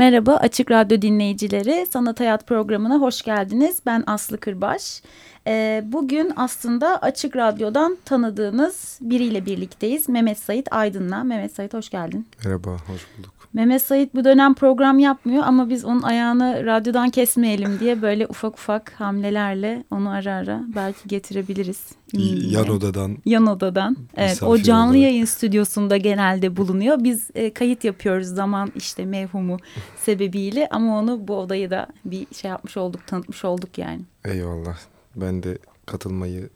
Merhaba Açık Radyo dinleyicileri. Sanat Hayat programına hoş geldiniz. Ben Aslı Kırbaş. Ee, bugün aslında Açık Radyo'dan tanıdığınız biriyle birlikteyiz. Mehmet Sait Aydın'la. Mehmet Sait hoş geldin. Merhaba, hoş bulduk. Mehmet Sait bu dönem program yapmıyor ama biz onun ayağını radyodan kesmeyelim diye böyle ufak ufak hamlelerle onu ara ara belki getirebiliriz. Yan odadan. Yan odadan. Evet, o canlı olarak. yayın stüdyosunda genelde bulunuyor. Biz e, kayıt yapıyoruz zaman işte mevhumu sebebiyle ama onu bu odayı da bir şey yapmış olduk, tanıtmış olduk yani. Eyvallah. Ben de katılmayı,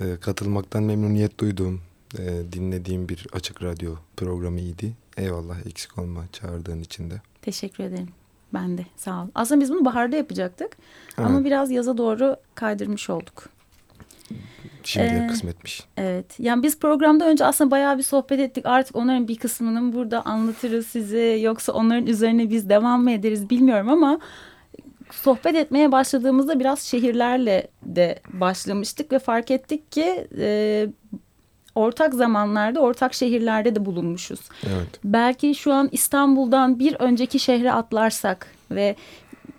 e, katılmaktan memnuniyet duyduğum, e, dinlediğim bir açık radyo programıydı. Eyvallah eksik olma çağırdığın için de. Teşekkür ederim. Ben de sağ ol. Aslında biz bunu baharda yapacaktık. Evet. Ama biraz yaza doğru kaydırmış olduk. Şimdiye ee, kısmetmiş. Evet. Yani biz programda önce aslında bayağı bir sohbet ettik. Artık onların bir kısmını burada anlatırız size. Yoksa onların üzerine biz devam mı ederiz bilmiyorum ama sohbet etmeye başladığımızda biraz şehirlerle de başlamıştık ve fark ettik ki e, ortak zamanlarda ortak şehirlerde de bulunmuşuz. Evet. Belki şu an İstanbul'dan bir önceki şehre atlarsak ve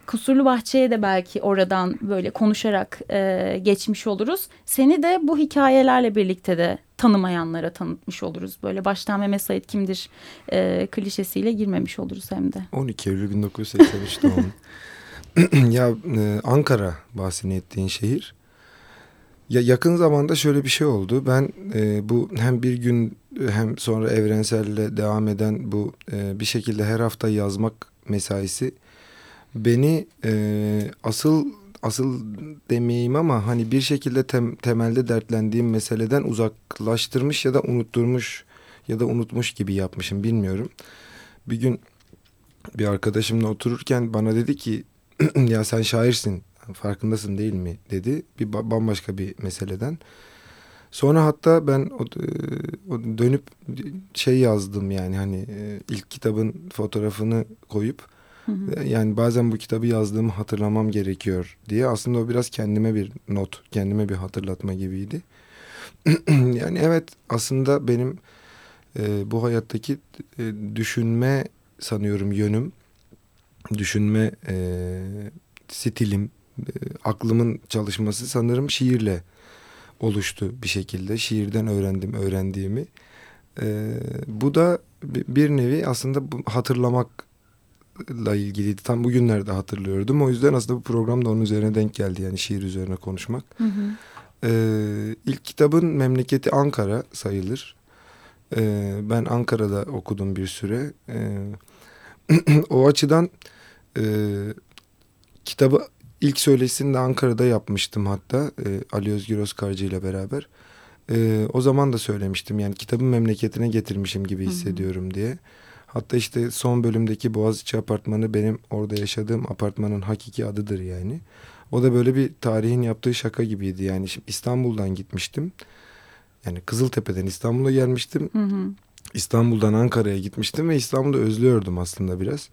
Kusurlu Bahçe'ye de belki oradan böyle konuşarak e, geçmiş oluruz. Seni de bu hikayelerle birlikte de tanımayanlara tanıtmış oluruz. Böyle baştan Mehmet Said kimdir e, klişesiyle girmemiş oluruz hem de. 12 Eylül 1983 doğum. ya e, Ankara bahsini ettiğin şehir. Ya yakın zamanda şöyle bir şey oldu. Ben e, bu hem bir gün hem sonra evrenselle devam eden bu e, bir şekilde her hafta yazmak mesaisi beni e, asıl asıl demeyeyim ama hani bir şekilde tem, temelde dertlendiğim meseleden uzaklaştırmış ya da unutturmuş ya da unutmuş gibi yapmışım bilmiyorum. Bir gün bir arkadaşımla otururken bana dedi ki ya sen şairsin farkındasın değil mi dedi. Bir bambaşka bir meseleden. Sonra hatta ben o, e, o dönüp şey yazdım yani hani e, ilk kitabın fotoğrafını koyup hı hı. E, yani bazen bu kitabı yazdığımı hatırlamam gerekiyor diye aslında o biraz kendime bir not, kendime bir hatırlatma gibiydi. yani evet aslında benim e, bu hayattaki e, düşünme sanıyorum yönüm, düşünme e, stilim, e, aklımın çalışması sanırım şiirle oluştu bir şekilde. Şiirden öğrendim öğrendiğimi. E, bu da bir nevi aslında bu hatırlamakla ilgiliydi. Tam bugünlerde hatırlıyordum. O yüzden aslında bu program da onun üzerine denk geldi. Yani şiir üzerine konuşmak. Hı hı. Ee, ilk kitabın memleketi Ankara sayılır. Ee, ben Ankara'da okudum bir süre. Ee, o açıdan e, kitabı İlk söyleşisini de Ankara'da yapmıştım hatta e, Ali Özgür Özkarcı ile beraber. E, o zaman da söylemiştim yani kitabın memleketine getirmişim gibi hissediyorum diye. Hatta işte son bölümdeki Boğaziçi Apartmanı benim orada yaşadığım apartmanın hakiki adıdır yani. O da böyle bir tarihin yaptığı şaka gibiydi yani. Şimdi İstanbul'dan gitmiştim. Yani Kızıltepe'den İstanbul'a gelmiştim. Hı hı. İstanbul'dan Ankara'ya gitmiştim ve İstanbul'u özlüyordum aslında biraz.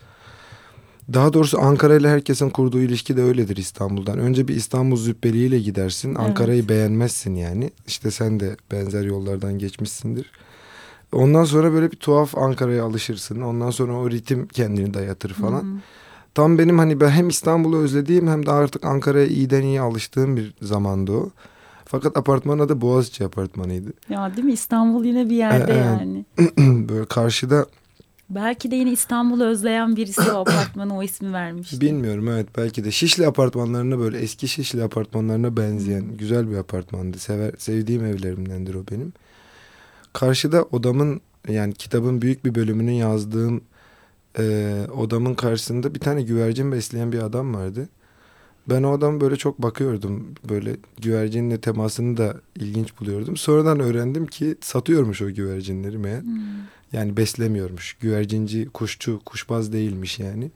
Daha doğrusu Ankara ile herkesin kurduğu ilişki de öyledir İstanbul'dan. Önce bir İstanbul züppeliğiyle gidersin. Ankara'yı evet. beğenmezsin yani. İşte sen de benzer yollardan geçmişsindir. Ondan sonra böyle bir tuhaf Ankara'ya alışırsın. Ondan sonra o ritim kendini dayatır falan. Hı hı. Tam benim hani ben hem İstanbul'u özlediğim hem de artık Ankara'ya iyiden iyi alıştığım bir zamandı o. Fakat apartman adı Boğaziçi apartmanıydı. Ya değil mi İstanbul yine bir yerde ee, yani. böyle karşıda Belki de yine İstanbul'u özleyen birisi o apartmana o ismi vermişti. Bilmiyorum evet belki de Şişli apartmanlarına böyle eski Şişli apartmanlarına benzeyen hmm. güzel bir apartmandı. Sever, sevdiğim evlerimdendir o benim. Karşıda odamın yani kitabın büyük bir bölümünü yazdığım e, odamın karşısında bir tane güvercin besleyen bir adam vardı. Ben o adamı böyle çok bakıyordum. Böyle güvercinle temasını da ilginç buluyordum. Sonradan öğrendim ki satıyormuş o güvercinleri meğer. Hmm. Yani beslemiyormuş. Güvercinci, kuşçu, kuşbaz değilmiş yani.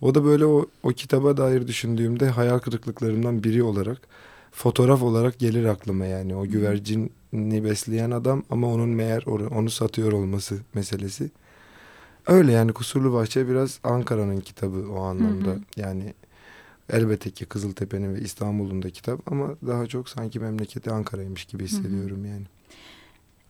O da böyle o, o kitaba dair düşündüğümde hayal kırıklıklarımdan biri olarak fotoğraf olarak gelir aklıma yani. O güvercini besleyen adam ama onun meğer onu satıyor olması meselesi. Öyle yani Kusurlu Bahçe biraz Ankara'nın kitabı o anlamda. Hı hı. Yani elbette ki Kızıltepe'nin ve İstanbul'un da kitap ama daha çok sanki memleketi Ankara'ymış gibi hissediyorum hı hı. yani.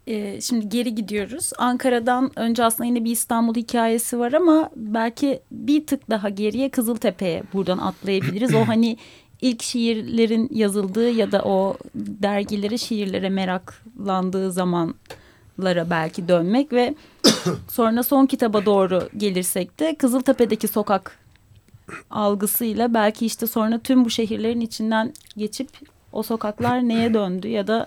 e, şimdi geri gidiyoruz. Ankara'dan önce aslında yine bir İstanbul hikayesi var ama belki bir tık daha geriye Kızıltepe'ye buradan atlayabiliriz. o hani ilk şiirlerin yazıldığı ya da o dergilere şiirlere meraklandığı zamanlara belki dönmek ve sonra son kitaba doğru gelirsek de Kızıltepe'deki sokak algısıyla belki işte sonra tüm bu şehirlerin içinden geçip o sokaklar neye döndü ya da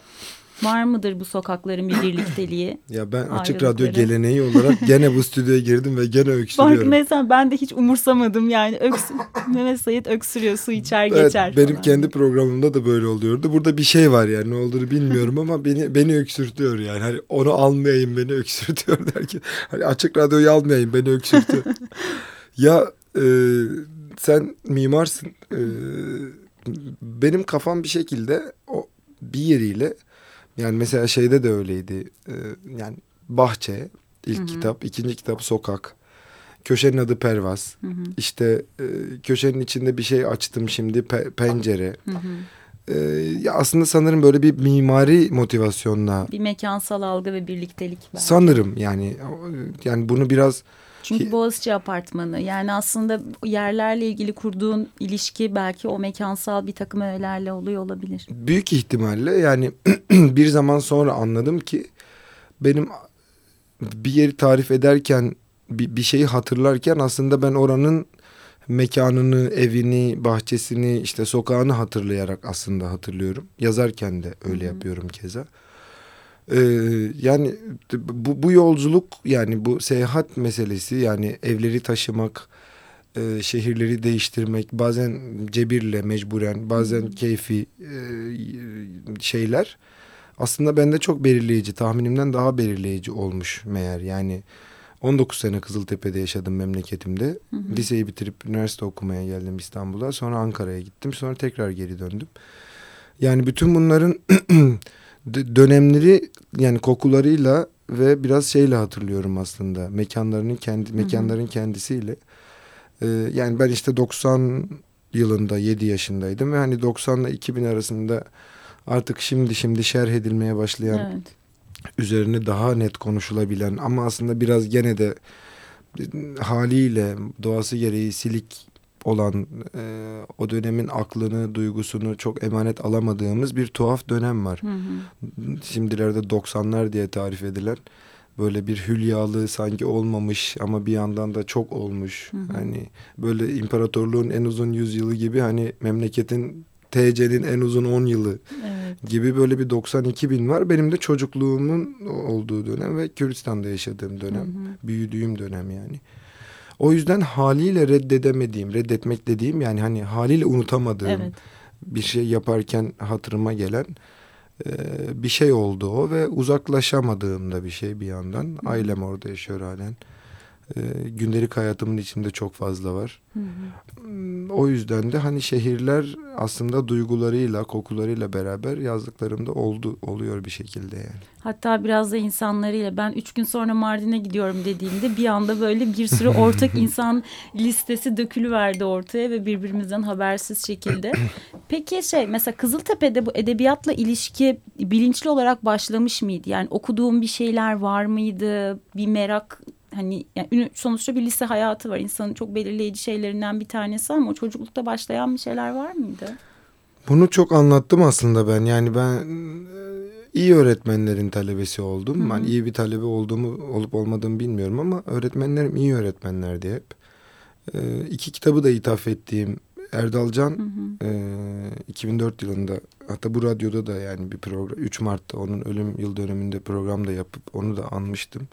var mıdır bu sokakların bir birlikteliği? Ya ben açık radyo geleneği olarak gene bu stüdyoya girdim ve gene öksürüyorum. Farkındaysan ben de hiç umursamadım yani. Öksü Mehmet Sayit öksürüyor su içer evet, geçer Benim falan. kendi programımda da böyle oluyordu. Burada bir şey var yani ne olduğunu bilmiyorum ama beni beni öksürtüyor yani. Hani onu almayayım beni öksürtüyor derken. Hani açık radyoyu almayayım beni öksürtüyor. ya e, sen mimarsın. E, benim kafam bir şekilde o bir yeriyle yani mesela şeyde de öyleydi. Ee, yani Bahçe ilk Hı-hı. kitap, ikinci kitap Sokak. Köşenin adı Pervaz. Hı hı. İşte e, köşenin içinde bir şey açtım şimdi pe- pencere. Hı hı. E, ya aslında sanırım böyle bir mimari motivasyonla. Bir mekansal algı ve birliktelik. Belki. Sanırım yani yani bunu biraz çünkü Boğaziçi Apartmanı yani aslında yerlerle ilgili kurduğun ilişki belki o mekansal bir takım öğelerle oluyor olabilir. Büyük ihtimalle yani bir zaman sonra anladım ki benim bir yeri tarif ederken bir, bir şeyi hatırlarken aslında ben oranın mekanını, evini, bahçesini, işte sokağını hatırlayarak aslında hatırlıyorum. Yazarken de öyle Hı -hı. yapıyorum keza. Ee, yani bu, bu yolculuk yani bu seyahat meselesi yani evleri taşımak, e, şehirleri değiştirmek bazen cebirle mecburen bazen keyfi e, şeyler aslında bende çok belirleyici tahminimden daha belirleyici olmuş meğer yani 19 sene Kızıltepe'de yaşadım memleketimde. Hı hı. Liseyi bitirip üniversite okumaya geldim İstanbul'a. Sonra Ankara'ya gittim. Sonra tekrar geri döndüm. Yani bütün bunların dönemleri yani kokularıyla ve biraz şeyle hatırlıyorum aslında. Mekanlarının kendi mekanların Hı-hı. kendisiyle. Ee, yani ben işte 90 yılında 7 yaşındaydım ve hani 90 ile 2000 arasında artık şimdi şimdi şerh edilmeye başlayan evet. üzerine daha net konuşulabilen ama aslında biraz gene de haliyle doğası gereği silik olan e, o dönemin aklını, duygusunu çok emanet alamadığımız bir tuhaf dönem var. Hı hı. Şimdilerde 90'lar diye tarif edilen böyle bir hülyalı sanki olmamış ama bir yandan da çok olmuş. Hı hı. Hani böyle imparatorluğun en uzun yüzyılı gibi hani memleketin TC'nin en uzun 10 yılı evet. gibi böyle bir 92 bin var. Benim de çocukluğumun olduğu dönem ve Kürdistan'da yaşadığım dönem. Hı hı. Büyüdüğüm dönem yani. O yüzden haliyle reddedemediğim, reddetmek dediğim yani hani haliyle unutamadığım evet. bir şey yaparken hatırıma gelen e, bir şey oldu o ve uzaklaşamadığım da bir şey bir yandan. Hı. Ailem orada yaşıyor halen e, gündelik hayatımın içinde çok fazla var. Hı hı. O yüzden de hani şehirler aslında duygularıyla, kokularıyla beraber yazdıklarımda oldu oluyor bir şekilde yani. Hatta biraz da insanlarıyla ben üç gün sonra Mardin'e gidiyorum dediğimde bir anda böyle bir sürü ortak insan listesi dökülüverdi ortaya ve birbirimizden habersiz şekilde. Peki şey mesela Kızıltepe'de bu edebiyatla ilişki bilinçli olarak başlamış mıydı? Yani okuduğum bir şeyler var mıydı? Bir merak hani yani sonuçta bir lise hayatı var. İnsanın çok belirleyici şeylerinden bir tanesi ama çocuklukta başlayan bir şeyler var mıydı? Bunu çok anlattım aslında ben. Yani ben e, iyi öğretmenlerin talebesi oldum. Hı-hı. Ben iyi bir talebe olduğumu olup olmadığımı bilmiyorum ama öğretmenlerim iyi öğretmenlerdi hep. Ee, iki kitabı da ithaf ettiğim Erdalcan hı E, 2004 yılında hatta bu radyoda da yani bir program 3 Mart'ta onun ölüm yıl döneminde program da yapıp onu da anmıştım.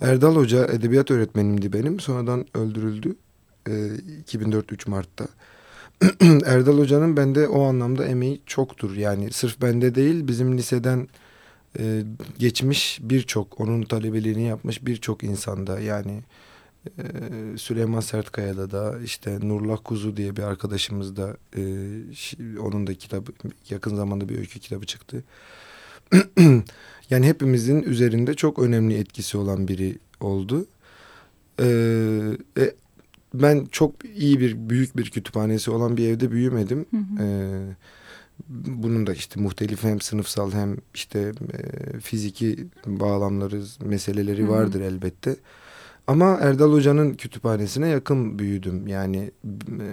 Erdal Hoca edebiyat öğretmenimdi benim. Sonradan öldürüldü. E, 2004-3 Mart'ta. Erdal Hoca'nın bende o anlamda emeği çoktur. Yani sırf bende değil bizim liseden e, geçmiş birçok onun talebeliğini yapmış birçok insanda yani e, Süleyman Sertkaya'da da işte Nurullah Kuzu diye bir arkadaşımız da e, onun da kitabı yakın zamanda bir öykü kitabı çıktı. Yani hepimizin üzerinde çok önemli etkisi olan biri oldu. Ee, ben çok iyi bir büyük bir kütüphanesi olan bir evde büyümedim. Hı hı. Ee, bunun da işte muhtelif hem sınıfsal hem işte e, fiziki bağlamları meseleleri Hı-hı. vardır elbette. Ama Erdal Hoca'nın kütüphanesine yakın büyüdüm. Yani e,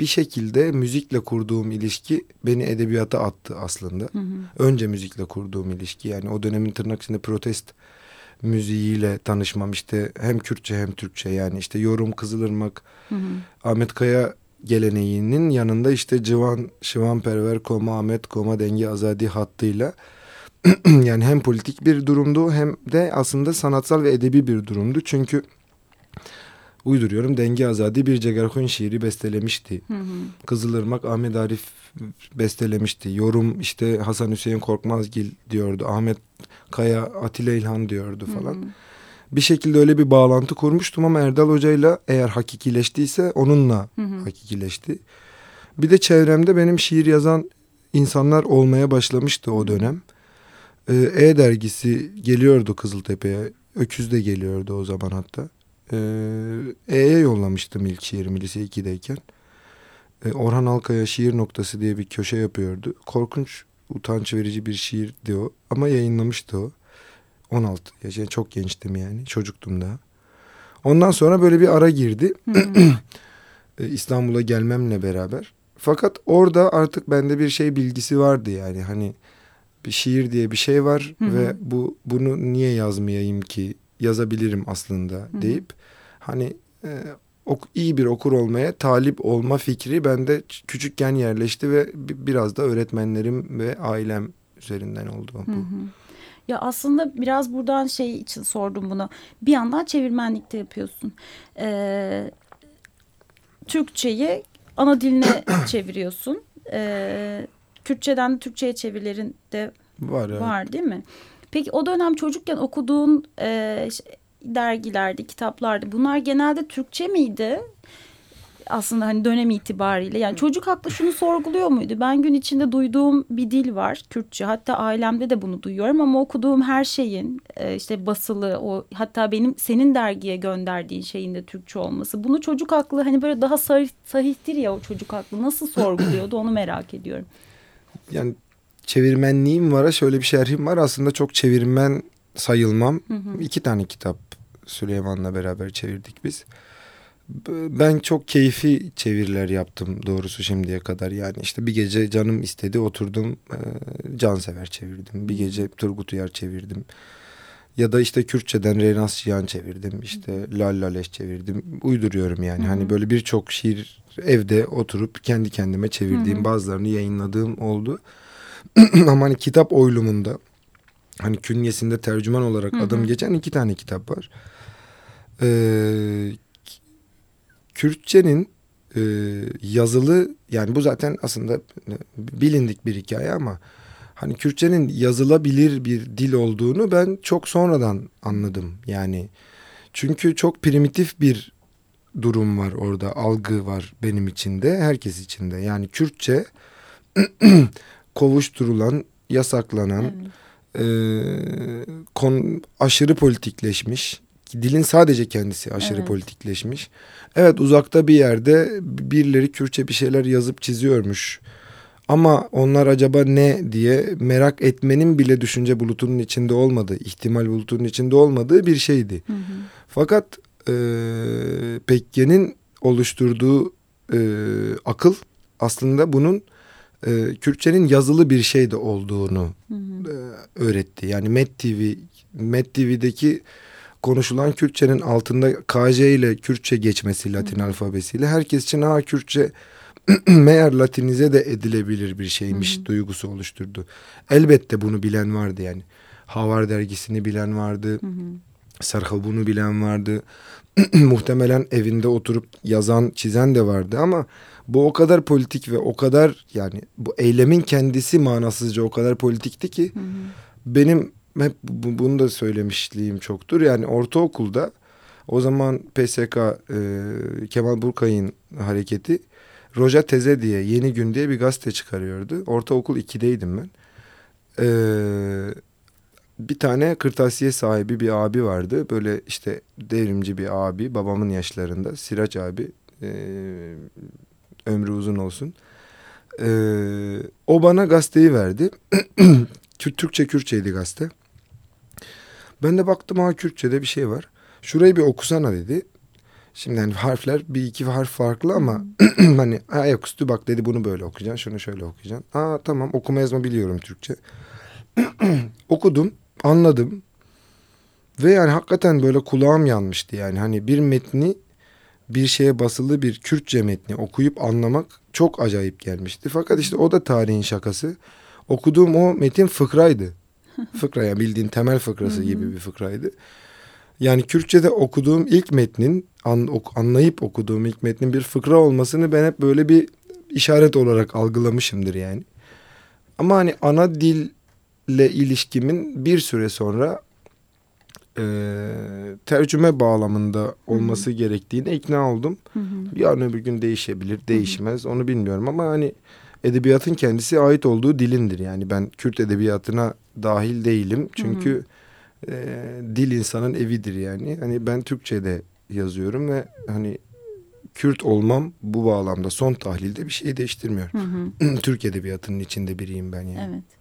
bir şekilde müzikle kurduğum ilişki beni edebiyata attı aslında. Hı hı. Önce müzikle kurduğum ilişki yani o dönemin tırnak içinde protest müziğiyle tanışmam işte hem Kürtçe hem Türkçe yani işte Yorum Kızılırmak hı hı. Ahmet Kaya geleneğinin yanında işte Civan Şivan Perver Koma Ahmet Koma Dengi Azadi hattıyla yani hem politik bir durumdu hem de aslında sanatsal ve edebi bir durumdu. Çünkü uyduruyorum Dengi Azadi bir Cegerhun şiiri bestelemişti. Hı hı. Kızılırmak Ahmet Arif bestelemişti. Yorum işte Hasan Hüseyin Korkmazgil diyordu. Ahmet Kaya Atilla İlhan diyordu falan. Hı hı. Bir şekilde öyle bir bağlantı kurmuştum ama Erdal Hoca'yla eğer hakikileştiyse onunla hı hı. hakikileşti. Bir de çevremde benim şiir yazan insanlar olmaya başlamıştı o dönem. Ee, e dergisi geliyordu Kızıltepe'ye. Öküz de geliyordu o zaman hatta. Ee, E'ye yollamıştım ilk şiirimi lise 2'deyken. Ee, Orhan Alkaya şiir noktası diye bir köşe yapıyordu. Korkunç, utanç verici bir şiirdi o. Ama yayınlamıştı o. 16 yaşında çok gençtim yani. Çocuktum daha. Ondan sonra böyle bir ara girdi. Ee, İstanbul'a gelmemle beraber. Fakat orada artık bende bir şey bilgisi vardı yani. Hani bir şiir diye bir şey var ve bu bunu niye yazmayayım ki yazabilirim aslında hı hı. deyip hani e, ok, iyi bir okur olmaya talip olma fikri bende küçükken yerleşti ve biraz da öğretmenlerim ve ailem üzerinden oldu bu. Hı hı. Ya aslında biraz buradan şey için sordum bunu. Bir yandan çevirmenlikte yapıyorsun. Ee, Türkçeyi ana diline çeviriyorsun. Ee, Kürtçeden de Türkçe'ye çevirilerin de var, evet. var değil mi? Peki o dönem çocukken okuduğun e, dergilerde, kitaplarda bunlar genelde Türkçe miydi? Aslında hani dönem itibariyle yani çocuk haklı şunu sorguluyor muydu? Ben gün içinde duyduğum bir dil var Kürtçe. Hatta ailemde de bunu duyuyorum ama okuduğum her şeyin e, işte basılı o hatta benim senin dergiye gönderdiğin şeyin de Türkçe olması. Bunu çocuk haklı hani böyle daha sahih, sahihtir ya o çocuk haklı nasıl sorguluyordu onu merak ediyorum yani çevirmenliğim var şöyle bir şerhim var. Aslında çok çevirmen sayılmam. Hı hı. İki tane kitap Süleyman'la beraber çevirdik biz. Ben çok keyfi çeviriler yaptım doğrusu şimdiye kadar. Yani işte bir gece canım istedi oturdum e, Cansever çevirdim. Bir gece Turgut Uyar çevirdim. Ya da işte Kürtçeden Renas Şiyan çevirdim. İşte Lal Laleş çevirdim. Uyduruyorum yani. Hı-hı. Hani böyle birçok şiir evde oturup kendi kendime çevirdiğim Hı-hı. bazılarını yayınladığım oldu. Ama hani kitap oylumunda hani künyesinde tercüman olarak Hı-hı. adım geçen iki tane kitap var. Ee, Kürtçenin e, yazılı yani bu zaten aslında bilindik bir hikaye ama hani Kürtçenin yazılabilir bir dil olduğunu ben çok sonradan anladım. Yani çünkü çok primitif bir durum var orada, algı var benim içinde, herkes içinde. Yani Kürtçe kovuşturulan, yasaklanan, evet. e, kon, aşırı politikleşmiş. Dilin sadece kendisi aşırı evet. politikleşmiş. Evet uzakta bir yerde birileri Kürtçe bir şeyler yazıp çiziyormuş ama onlar acaba ne diye merak etmenin bile düşünce bulutunun içinde olmadığı, ihtimal bulutunun içinde olmadığı bir şeydi. Hı hı. Fakat e, Pekke'nin oluşturduğu e, akıl aslında bunun e, Kürtçenin yazılı bir şey de olduğunu hı hı. E, öğretti. Yani Met TV, Met TV'deki konuşulan Kürtçenin altında KJ ile Kürtçe geçmesi Latin hı. alfabesiyle herkes için ha Kürtçe meğer Latinize de edilebilir bir şeymiş Hı-hı. duygusu oluşturdu. Elbette bunu bilen vardı yani. Havar dergisini bilen vardı. Sarha bunu bilen vardı. Muhtemelen evinde oturup yazan, çizen de vardı ama bu o kadar politik ve o kadar yani bu eylemin kendisi manasızca o kadar politikti ki Hı-hı. benim hep bunu da söylemişliğim çoktur. Yani ortaokulda o zaman PSK e, Kemal Burkay'ın hareketi Roja Teze diye Yeni Gün diye bir gazete çıkarıyordu. Ortaokul 2'deydim ben. Ee, bir tane kırtasiye sahibi bir abi vardı. Böyle işte devrimci bir abi babamın yaşlarında. Siraç abi. E, ömrü uzun olsun. e, o bana gazeteyi verdi. Türkçe Kürtçeydi gazete. Ben de baktım ha Kürtçe'de bir şey var. Şurayı bir okusana dedi. Şimdi hani harfler bir iki harf farklı ama hani ayaküstü bak dedi bunu böyle okuyacaksın şunu şöyle okuyacaksın. Aa tamam okuma yazma biliyorum Türkçe. Okudum anladım ve yani hakikaten böyle kulağım yanmıştı yani hani bir metni bir şeye basılı bir Kürtçe metni okuyup anlamak çok acayip gelmişti. Fakat işte o da tarihin şakası. Okuduğum o metin fıkraydı. Fıkra yani bildiğin temel fıkrası gibi bir fıkraydı. Yani Kürtçe'de okuduğum ilk metnin an, ok, anlayıp okuduğum ilk metnin bir fıkra olmasını ben hep böyle bir işaret olarak algılamışımdır yani. Ama hani ana dille ilişkimin bir süre sonra e, tercüme bağlamında olması Hı -hı. gerektiğine ikna oldum. Hı -hı. Bir an öbür gün değişebilir, değişmez Hı -hı. onu bilmiyorum ama hani edebiyatın kendisi ait olduğu dilindir. Yani ben Kürt edebiyatına dahil değilim. Çünkü Hı -hı e, dil insanın evidir yani. Hani ben Türkçe'de yazıyorum ve hani Kürt olmam bu bağlamda son tahlilde bir şey değiştirmiyor. Hı hı. Türk edebiyatının içinde biriyim ben yani. Evet.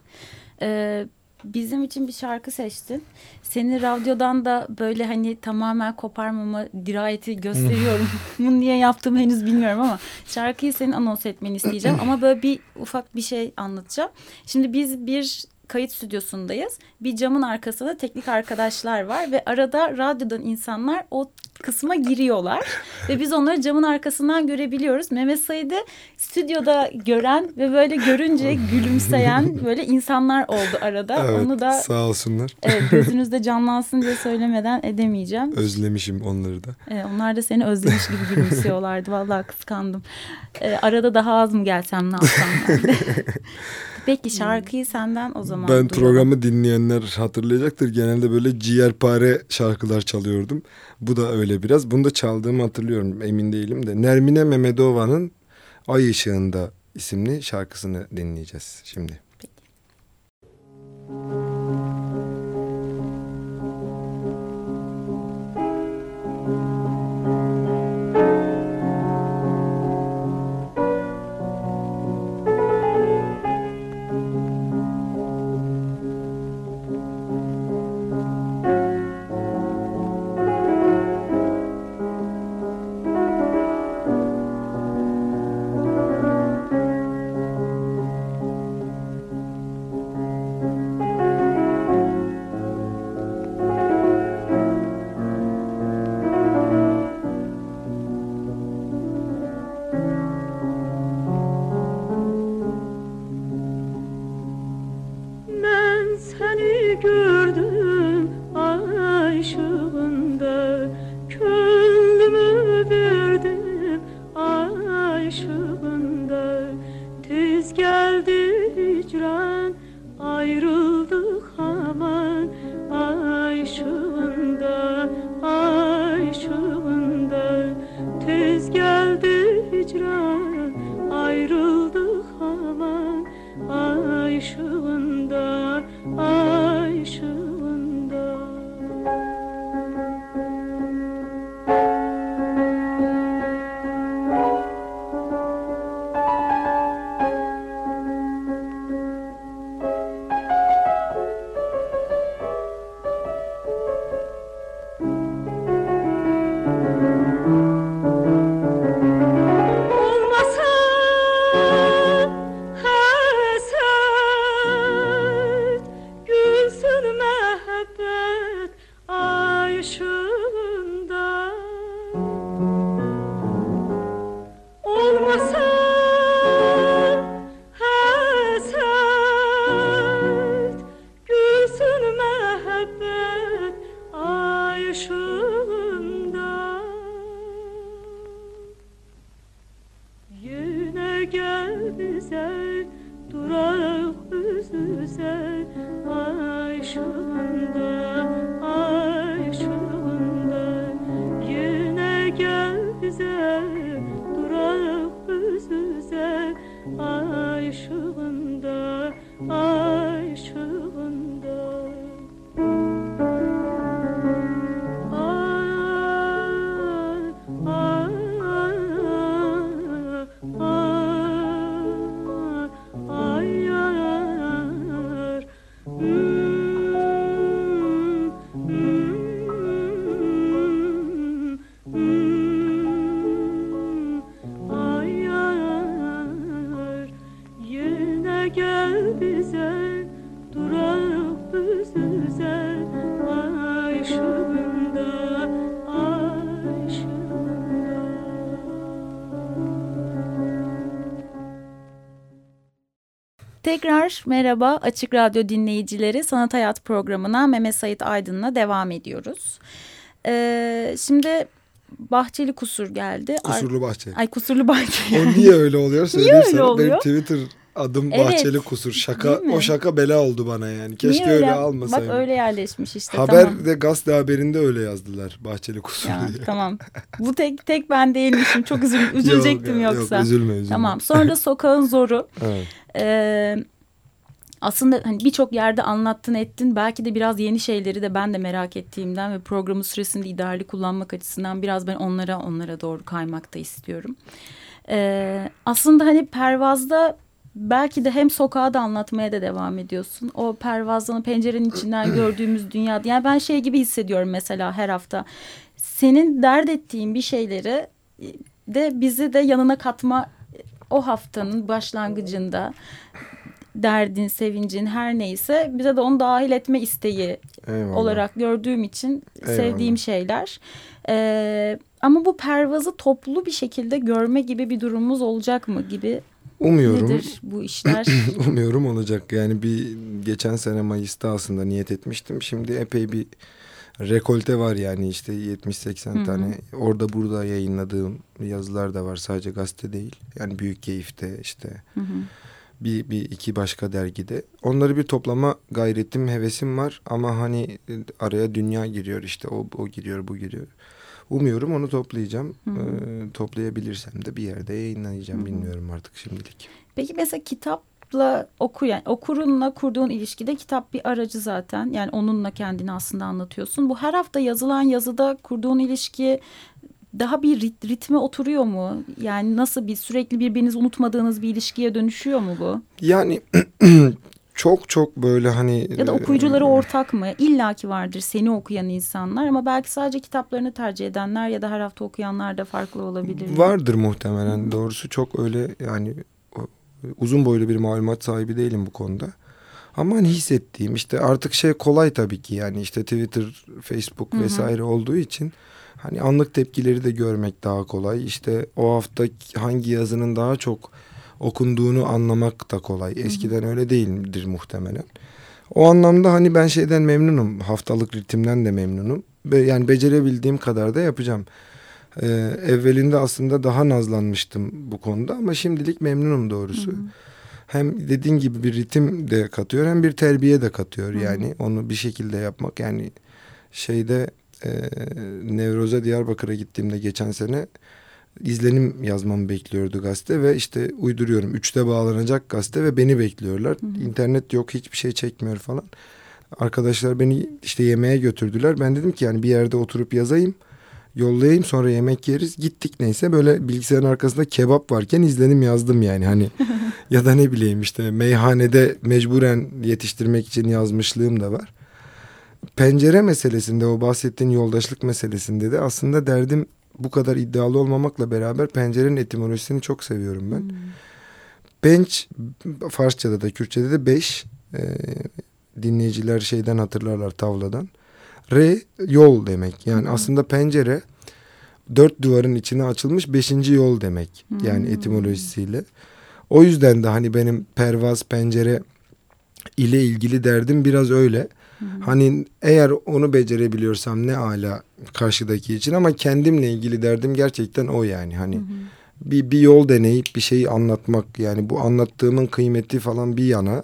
Ee, bizim için bir şarkı seçtin. Seni radyodan da böyle hani tamamen koparmama dirayeti gösteriyorum. Bunu niye yaptığımı henüz bilmiyorum ama şarkıyı senin anons etmeni isteyeceğim. ama böyle bir ufak bir şey anlatacağım. Şimdi biz bir kayıt stüdyosundayız. Bir camın arkasında teknik arkadaşlar var ve arada radyodan insanlar o kısma giriyorlar ve biz onları camın arkasından görebiliyoruz. Mehmet Said'i stüdyoda gören ve böyle görünce gülümseyen böyle insanlar oldu arada. Evet, Onu da sağ olsunlar. Evet, gözünüzde canlansın diye söylemeden edemeyeceğim. Özlemişim onları da. Evet, onlar da seni özlemiş gibi gülümsüyorlardı. Vallahi kıskandım. Ee, arada daha az mı gelsem ne yapsam ben de. Peki şarkıyı senden o zaman Ben duyalım. programı dinleyenler hatırlayacaktır. Genelde böyle ciğerpare şarkılar çalıyordum. Bu da öyle biraz. Bunu da çaldığımı hatırlıyorum emin değilim de. Nermine Mehmedova'nın Ay Işığında isimli şarkısını dinleyeceğiz şimdi. Peki. Tekrar merhaba Açık Radyo dinleyicileri. Sanat Hayat programına Mehmet Sait Aydın'la devam ediyoruz. Ee, şimdi Bahçeli Kusur geldi. Kusurlu Bahçeli. Ay Kusurlu Bahçeli. O niye öyle oluyor? Niye öyle sana. oluyor? Benim Twitter adım Evet. Bahçeli Kusur. Şaka o şaka bela oldu bana yani. Keşke Niye öyle, öyle? almasaydım. Bak öyle yerleşmiş işte. Haber tamam. de gazete haberinde öyle yazdılar. Bahçeli Kusur Ya, diye. tamam. Bu tek tek ben değilmişim. Çok üzül, üzülecektim Yok, yoksa. Yok üzülme üzülme. Tamam. Sonra da Sokağın Zoru. Evet. Ee, aslında hani birçok yerde anlattın ettin. Belki de biraz yeni şeyleri de ben de merak ettiğimden ve programı süresinde ideali kullanmak açısından biraz ben onlara onlara doğru kaymak da istiyorum. Ee, aslında hani pervazda belki de hem sokağı da anlatmaya da devam ediyorsun. O pervazdan pencerenin içinden gördüğümüz dünyada. Yani ben şey gibi hissediyorum mesela her hafta. Senin dert ettiğin bir şeyleri de bizi de yanına katma o haftanın başlangıcında derdin, sevincin her neyse bize de onu dahil etme isteği Eyvallah. olarak gördüğüm için Eyvallah. sevdiğim şeyler. Ee, ama bu pervazı toplu bir şekilde görme gibi bir durumumuz olacak mı gibi Umuyorum. nedir bu işler? Umuyorum olacak. Yani bir geçen sene Mayıs'ta aslında niyet etmiştim. Şimdi epey bir rekolte var yani işte 70-80 Hı hı. tane. Orada burada yayınladığım yazılar da var. Sadece gazete değil. Yani Büyük Keyif'te işte Hı hı. bir, bir iki başka dergide. Onları bir toplama gayretim, hevesim var. Ama hani araya dünya giriyor işte o, o giriyor bu giriyor. Umuyorum onu toplayacağım. Hı hı. Ee, toplayabilirsem de bir yerde yayınlayacağım. Hı hı. Bilmiyorum artık şimdilik. Peki mesela kitapla okuyan, okurunla kurduğun ilişkide kitap bir aracı zaten. Yani onunla kendini aslında anlatıyorsun. Bu her hafta yazılan yazıda kurduğun ilişki daha bir rit- ritme oturuyor mu? Yani nasıl bir sürekli birbirinizi unutmadığınız bir ilişkiye dönüşüyor mu bu? Yani çok çok böyle hani... Ya da e, okuyucuları ortak mı? İlla ki vardır seni okuyan insanlar ama belki sadece kitaplarını tercih edenler ya da her hafta okuyanlar da farklı olabilir. Vardır muhtemelen. Doğrusu çok öyle yani uzun boylu bir malumat sahibi değilim bu konuda. Ama hani hissettiğim işte artık şey kolay tabii ki yani işte Twitter, Facebook Hı hı. vesaire olduğu için hani anlık tepkileri de görmek daha kolay. İşte o hafta hangi yazının daha çok okunduğunu anlamak da kolay. Eskiden öyle değildir muhtemelen. O anlamda hani ben şeyden memnunum. Haftalık ritimden de memnunum. Yani becerebildiğim kadar da yapacağım. Ee, evvelinde aslında daha nazlanmıştım bu konuda ama şimdilik memnunum doğrusu. Hı hı. Hem dediğin gibi bir ritim de katıyor hem bir terbiye de katıyor. Hı hı. Yani onu bir şekilde yapmak yani şeyde e, Nevroz'a Diyarbakır'a gittiğimde geçen sene izlenim yazmamı bekliyordu gazete ve işte uyduruyorum. Üçte bağlanacak gazete ve beni bekliyorlar. Hı hı. İnternet yok hiçbir şey çekmiyor falan. Arkadaşlar beni işte yemeğe götürdüler. Ben dedim ki yani bir yerde oturup yazayım. Yollayayım sonra yemek yeriz. Gittik neyse böyle bilgisayarın arkasında kebap varken izlenim yazdım yani. Hani ya da ne bileyim işte meyhanede mecburen yetiştirmek için yazmışlığım da var. Pencere meselesinde o bahsettiğin yoldaşlık meselesinde de aslında derdim bu kadar iddialı olmamakla beraber pencerenin etimolojisini çok seviyorum ben. Hmm. Bench Farsçada da Kürtçede de beş e, dinleyiciler şeyden hatırlarlar tavladan. Re yol demek. Yani Hı. aslında pencere dört duvarın içine açılmış beşinci yol demek. Yani Hmm. etimolojisiyle. O yüzden de hani benim pervaz pencere ile ilgili derdim biraz öyle. Hı hı. Hani eğer onu becerebiliyorsam ne ala karşıdaki için ama kendimle ilgili derdim gerçekten o yani. Hani bir, bir yol deneyip bir şeyi anlatmak yani bu anlattığımın kıymeti falan bir yana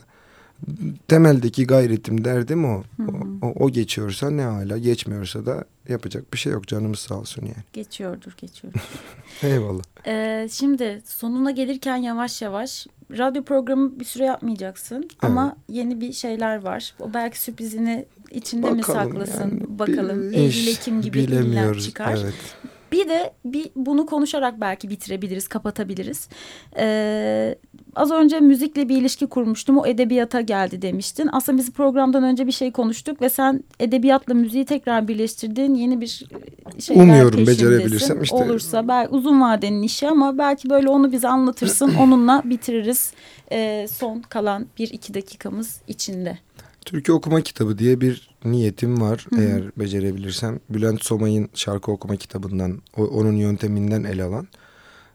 temeldeki gayretim derdim o. Hı hı. O, o, geçiyorsa ne hala geçmiyorsa da yapacak bir şey yok canımız sağ olsun yani. Geçiyordur, geçiyordur. Eyvallah. Ee, şimdi sonuna gelirken yavaş yavaş radyo programı bir süre yapmayacaksın ama yeni bir şeyler var. O belki sürprizini içinde mi Bakalım saklasın? yani. Bakalım. Eylül Ekim gibi bilemiyoruz. çıkar. Evet. Bir de bir bunu konuşarak belki bitirebiliriz, kapatabiliriz. Ee, az önce müzikle bir ilişki kurmuştum. O edebiyata geldi demiştin. Aslında biz programdan önce bir şey konuştuk ve sen edebiyatla müziği tekrar birleştirdiğin yeni bir şeyler Umuyorum becerebilirsem işte. Olursa belki uzun vadenin işi ama belki böyle onu bize anlatırsın. Onunla bitiririz ee, son kalan bir iki dakikamız içinde. Türkü okuma kitabı diye bir niyetim var Hı hı. eğer becerebilirsem. Bülent Somay'ın şarkı okuma kitabından, o- onun yönteminden el alan.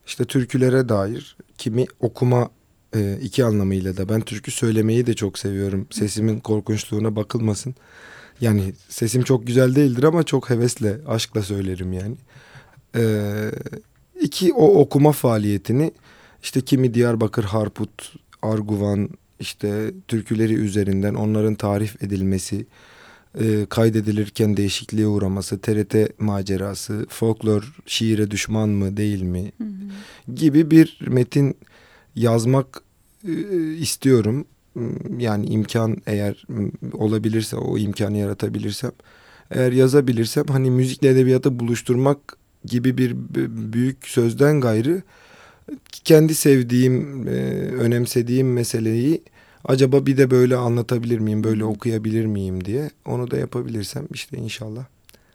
İşte türkülere dair kimi okuma E, iki anlamıyla da. Ben türkü söylemeyi de çok seviyorum. Sesimin korkunçluğuna bakılmasın. Yani sesim çok güzel değildir ama çok hevesle, aşkla söylerim yani. E, iki o okuma faaliyetini işte kimi Diyarbakır Harput, Arguvan işte türküleri üzerinden onların tarif edilmesi, e, kaydedilirken değişikliğe uğraması, TRT macerası, folklor şiire düşman mı değil mi hı hı. gibi bir metin yazmak e, istiyorum. Yani imkan eğer olabilirse o imkanı yaratabilirsem eğer yazabilirsem hani müzikle edebiyatı buluşturmak gibi bir büyük sözden gayrı kendi sevdiğim, e, önemsediğim meseleyi acaba bir de böyle anlatabilir miyim, böyle okuyabilir miyim diye onu da yapabilirsem işte inşallah.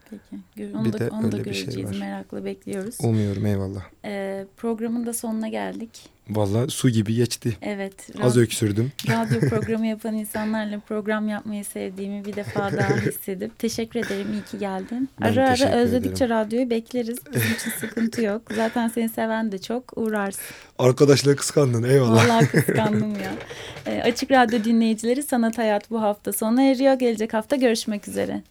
Peki. Onu bir da, de onu öyle da göreceğiz. Bir şey var. Merakla bekliyoruz. Umuyorum eyvallah. Ee, programın da sonuna geldik. Valla su gibi geçti. Evet. Az öksürdüm. Radyo programı yapan insanlarla program yapmayı sevdiğimi bir defa daha hissedip teşekkür ederim. İyi ki geldin. Ben ara ara özledikçe ederim. radyoyu bekleriz. Bizim için sıkıntı yok. Zaten seni seven de çok uğrarsın. Arkadaşlar kıskandın eyvallah. Valla kıskandım ya. E, Açık Radyo dinleyicileri Sanat Hayat bu hafta sona eriyor. Gelecek hafta görüşmek üzere.